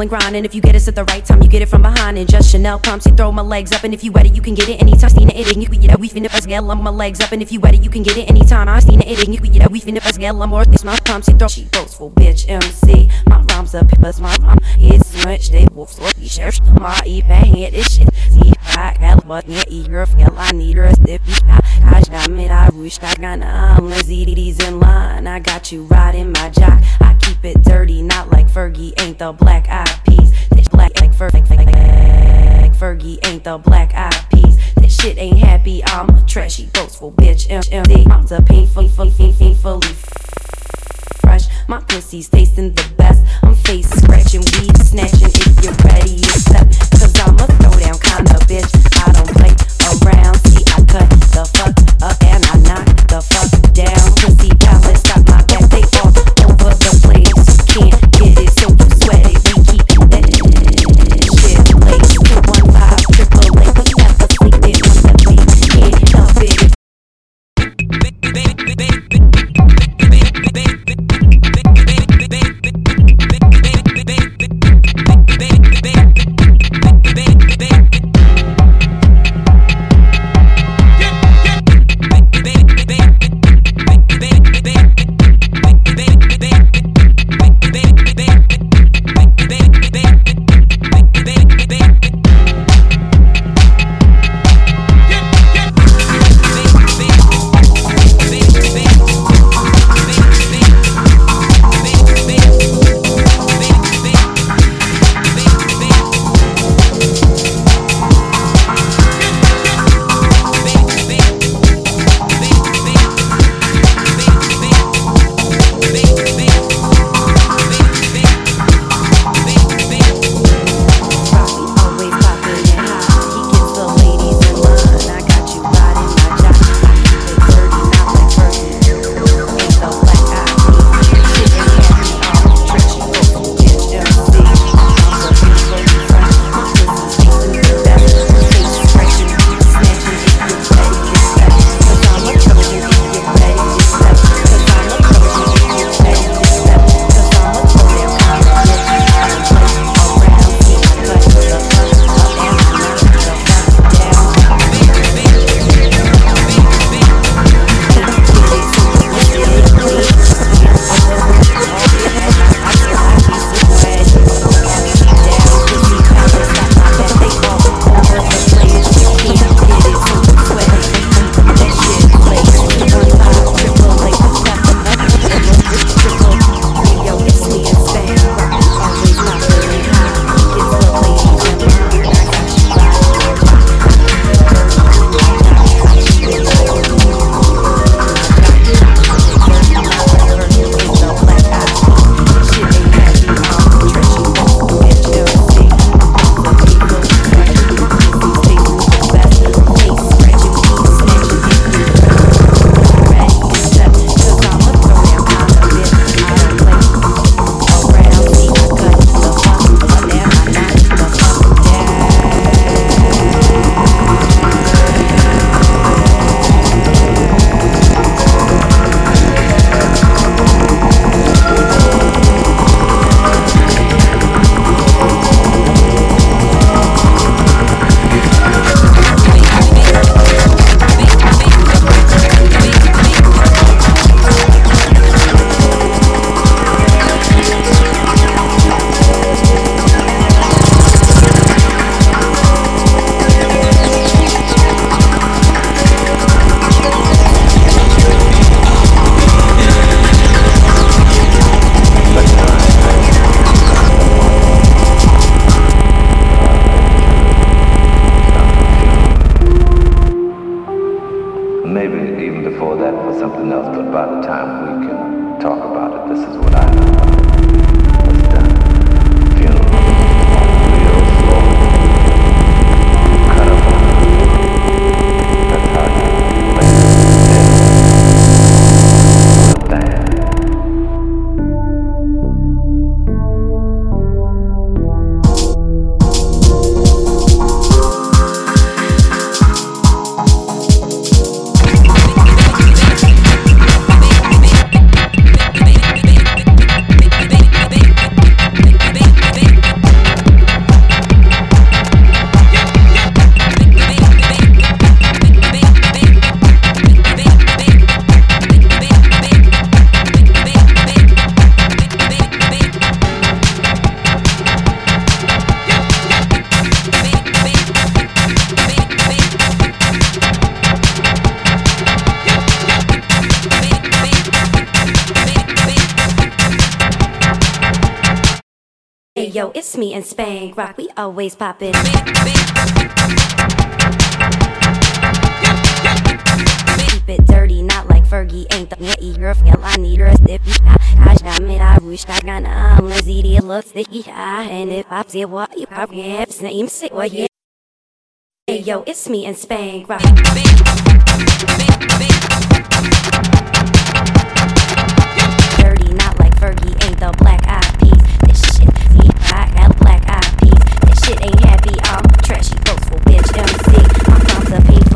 and grind. And if you get us at the right time, get it from behind. And just Chanel pumps, you throw my legs up. And if you wet it, you can get it anytime. Seen it, you know, we finna us get my legs up. And if you wet it, you can get it anytime. I seen it, you know, we finna us get more. This my pumps, you throw. She boastful bitch MC. My rhymes are plus my rhyme. It's much they wolf so he shares my e it this shit. See, I hell but yeah, eat her feel I need her stiffy. I got me, I wish I got I'm ZD's in line. I got you riding my jock. I keep it dirty, not like Fergie ain't the black. This black like like Fergie ain't the black eyed peas. This shit ain't happy. I'm a trashy, boastful bitch. MD, I'm the painful, painfully, painfully fresh. My pussy's tasting the best. I'm face scratching, weed snatching. If you're ready, to step. Cause I'm a throwdown kind of bitch. I don't play around. See, I cut the fuck up and I knock the fuck down. Pussy palace got my rock, we always poppin'. Keep it dirty, not like Fergie. Ain't the nitty girl, feel I need her stiffy. I shot me, I wish I got a lazy, it looks sticky. And if I see what you pop, yeah, it's name, what, yeah. Hey, yo, it's me and Spank Rock. Dirty, not like Fergie, ain't the black. shit ain't happy. I'm trashy, boastful bitch MC. My thoughts are to